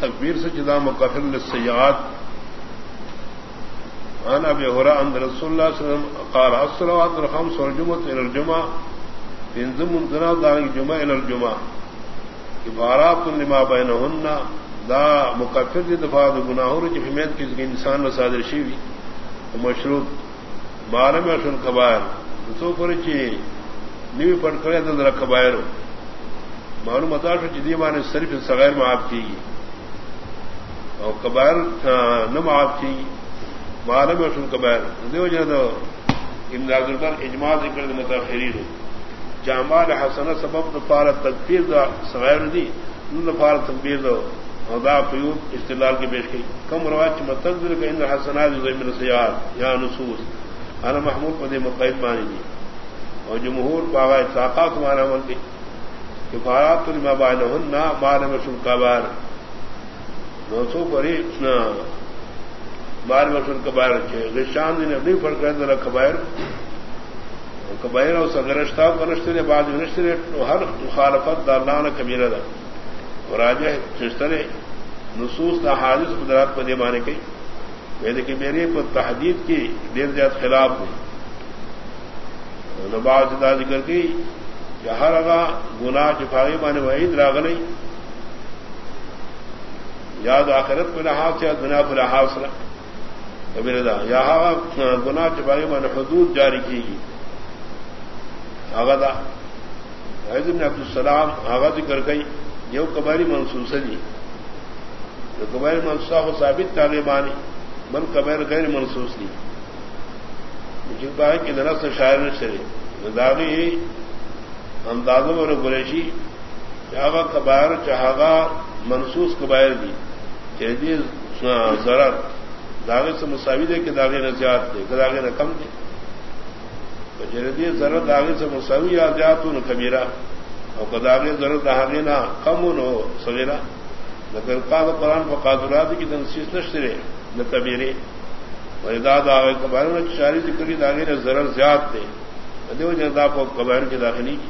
تقبیر سے جدا مقفل سیاد عن ابي هريره ان رسول الله صلى الله عليه وسلم قال، الصلوات الخمس والجمعه الى الجمعه تنزم دنا دار الجمعه الى الجمعه عبارات لما بينهن دا مقفل دفاع گناہوں کی حمایت کس کے انسان میں صادر شیوی. مشروط بارہ میں اشن قبائر تو پر چی نیوی پڑھ کرے تو ذرا قبائر معلوم اتاش جدی مانے صرف سغیر میں آپ کی۔ اور قبائر نہ معاف کی۔ بارہ میں اشن قبائر دیو جا امداد البر اجماع ذکر متاخرین جامع حسن سبب دفار تکفیر دا سغیر دی۔ دفار تکبیر دو ادا قیوب استدلال کی پیش کی۔ کم رواج متقدر کا اندر حسنات زمین سیاد یا نصوص۔ انا محمود پدے مقید مانی دی۔ اور جمہور باغا اطلاقات مانا عمل کی کفارات تو لما بائن ہننا مانا مشن کبار۔ نوسو پری مار مشن کبار چھے غشان دین اپنی فرق رہتا ہے کبائر۔ کبائر اور سگرشتا کنشتر بعد ونشتر ہر مخالفت دارلان کبیرہ دا۔ اور آج چشتر نصوص دا حادث بدرات پدے مانے کی میں دیکھیں میری کو تحدید کی دیر زیاد خلاف ہوئی نباز دا ذکر کی کہ ہر اگا گنا چفاغی مانے وحید راگ نہیں یاد آخرت پہ لحاظ یا دنیا پہ لحاظ دا، یا گنا چفاغی مانے حدود جاری کی گی آگا حضرت عبد السلام آغا ذکر گئی یہ کباری منسوس دی. جو کبیر منسوخ کو ثابت طالبانی من کبیر غیر منسوس دی. مجھے کہا کہ شاعر شرے۔ داغی اندازوں اور گریشی چاہا کبائر، چاہا منسوس کبائر دی۔ چہدی ضرر داغے سے مساوی دے کہ داغے نہ زیاد دے، کہ داغے نہ کم دے۔ جردی ضرور داغے سے مساوی یا زیاد نہ کبیرہ۔ اور کداغے ضرور داغے نہ کم نو سویرا نہ قرآن فقادرات کی تنسیس نشرے نہ کبیرے۔ داد آگے کبائر میں شاری ذکر داغے نے زیاد تھے دیو کو کی۔ داخلی کی